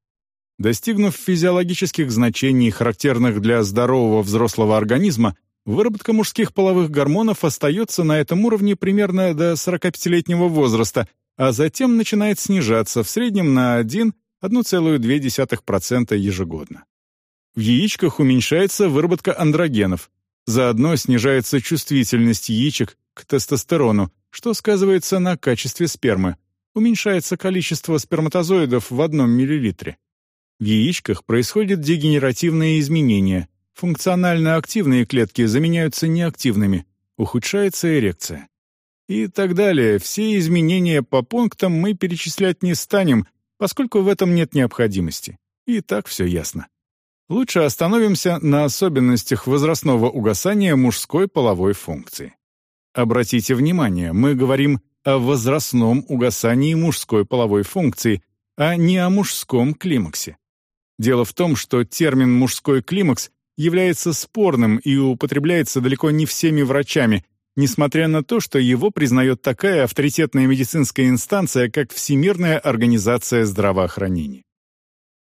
Достигнув физиологических значений, характерных для здорового взрослого организма, выработка мужских половых гормонов остается на этом уровне примерно до 45-летнего возраста, а затем начинает снижаться в среднем на 1,2% ежегодно. В яичках уменьшается выработка андрогенов, заодно снижается чувствительность яичек к тестостерону, что сказывается на качестве спермы. Уменьшается количество сперматозоидов в одном миллилитре. В яичках происходят дегенеративные изменения. Функционально активные клетки заменяются неактивными. Ухудшается эрекция. И так далее. Все изменения по пунктам мы перечислять не станем, поскольку в этом нет необходимости. И так все ясно. Лучше остановимся на особенностях возрастного угасания мужской половой функции. Обратите внимание, мы говорим о возрастном угасании мужской половой функции, а не о мужском климаксе. Дело в том, что термин «мужской климакс» является спорным и употребляется далеко не всеми врачами, несмотря на то, что его признает такая авторитетная медицинская инстанция, как Всемирная организация здравоохранения.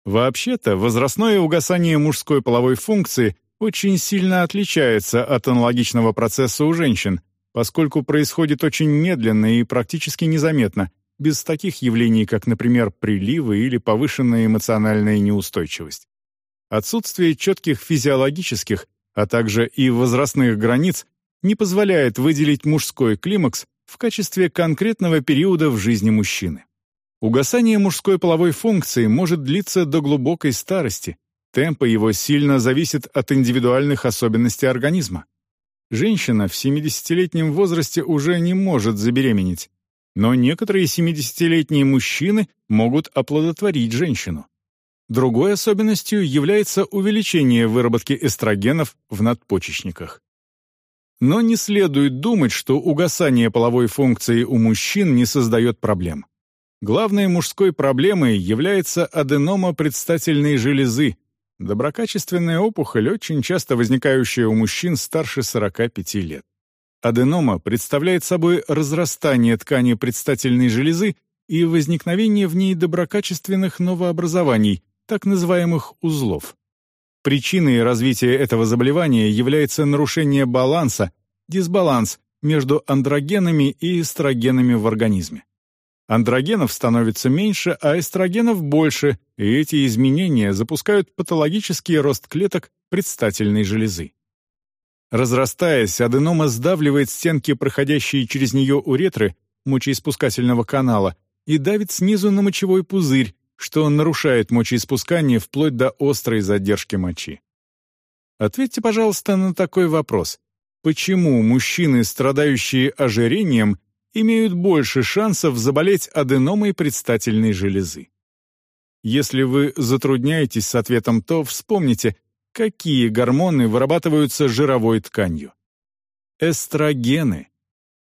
Вообще-то, возрастное угасание мужской половой функции очень сильно отличается от аналогичного процесса у женщин, поскольку происходит очень медленно и практически незаметно, без таких явлений, как, например, приливы или повышенная эмоциональная неустойчивость. Отсутствие четких физиологических, а также и возрастных границ не позволяет выделить мужской климакс в качестве конкретного периода в жизни мужчины. Угасание мужской половой функции может длиться до глубокой старости, темпы его сильно зависят от индивидуальных особенностей организма. Женщина в 70-летнем возрасте уже не может забеременеть, но некоторые 70-летние мужчины могут оплодотворить женщину. Другой особенностью является увеличение выработки эстрогенов в надпочечниках. Но не следует думать, что угасание половой функции у мужчин не создает проблем. Главной мужской проблемой является аденома предстательной железы, Доброкачественная опухоль, очень часто возникающая у мужчин старше 45 лет. Аденома представляет собой разрастание ткани предстательной железы и возникновение в ней доброкачественных новообразований, так называемых узлов. Причиной развития этого заболевания является нарушение баланса, дисбаланс между андрогенами и эстрогенами в организме. Андрогенов становится меньше, а эстрогенов больше, и эти изменения запускают патологический рост клеток предстательной железы. Разрастаясь, аденома сдавливает стенки, проходящие через нее уретры, мочеиспускательного канала, и давит снизу на мочевой пузырь, что нарушает мочеиспускание вплоть до острой задержки мочи. Ответьте, пожалуйста, на такой вопрос. Почему мужчины, страдающие ожирением, имеют больше шансов заболеть аденомой предстательной железы? Если вы затрудняетесь с ответом, то вспомните, какие гормоны вырабатываются жировой тканью. Эстрогены.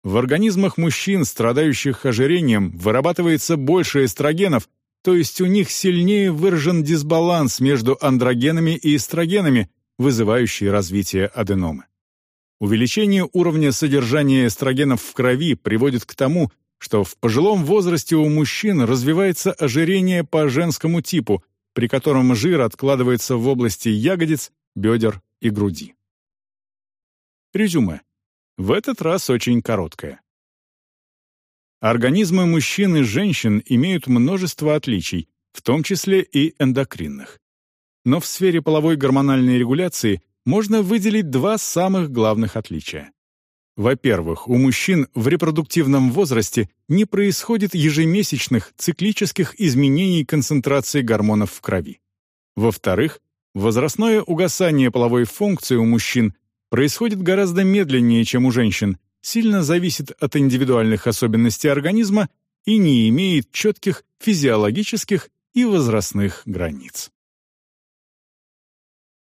В организмах мужчин, страдающих ожирением, вырабатывается больше эстрогенов, то есть у них сильнее выражен дисбаланс между андрогенами и эстрогенами, вызывающий развитие аденомы. Увеличение уровня содержания эстрогенов в крови приводит к тому, что в пожилом возрасте у мужчин развивается ожирение по женскому типу, при котором жир откладывается в области ягодиц, бедер и груди. Резюме. В этот раз очень короткое. Организмы мужчин и женщин имеют множество отличий, в том числе и эндокринных. Но в сфере половой гормональной регуляции можно выделить два самых главных отличия. Во-первых, у мужчин в репродуктивном возрасте не происходит ежемесячных циклических изменений концентрации гормонов в крови. Во-вторых, возрастное угасание половой функции у мужчин происходит гораздо медленнее, чем у женщин, сильно зависит от индивидуальных особенностей организма и не имеет четких физиологических и возрастных границ.